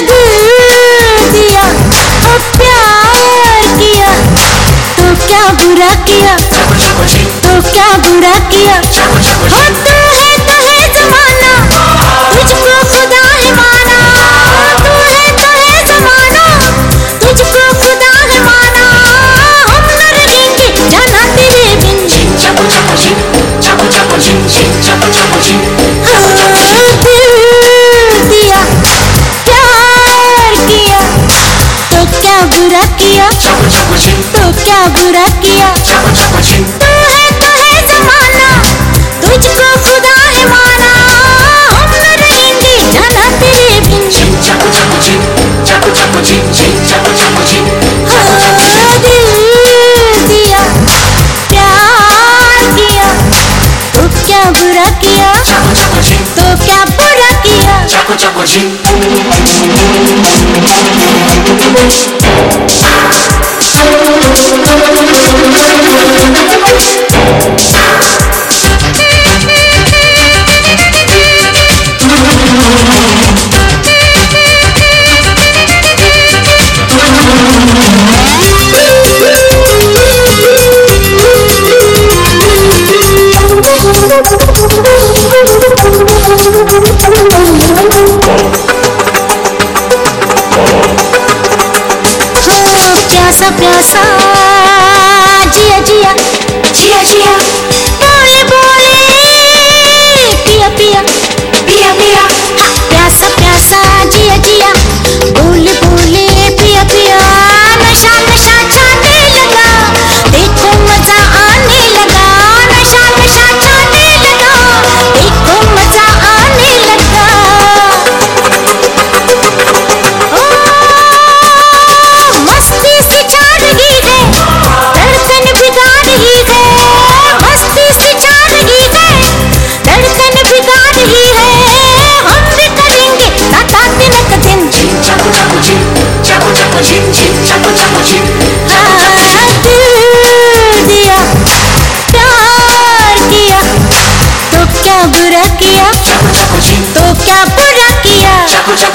दिल तो क्या बुरा किया? तो क्या बुरा किया? किया। तो क्या बुरा किया। तू है तो है जमाना तुझको खुदा है माना हम न रहेंगे जाना तेरे बिन। हाँ, दिल दिया प्यार किया। तो क्या बुरा किया। तो क्या बुरा किया? 表嫂。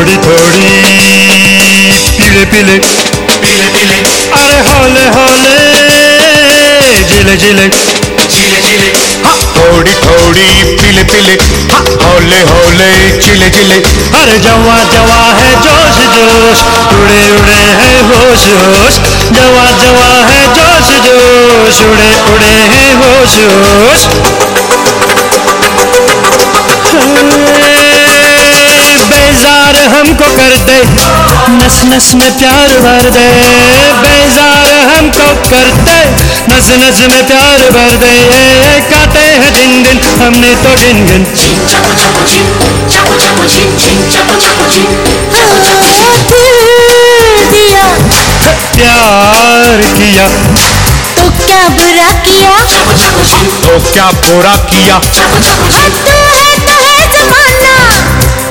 थोड़ी थोड़ी। पीले पीले। पीले पीले। अरे हौले हौले। ज़िले ज़िले चिले चिले हाँ, थोड़ी थोड़ी। पीले पीले। हाँ, हौले हौले। चिले चिले अरे जवा जवा है जोश जोश। उड़े उड़े है होश होश। जवा जवा है जोश जोश। उड़े उड़े है होश होश। बेजार हमको कर दे। नस नस में प्यार भर दे। बेजार हमको कर दे। नस नस में प्यार भर दे। काटे हैं दिन दिन हमने तो गिन गिन दिल दिया प्यार किया तो क्या? बुरा किया? तो क्या बुरा किया?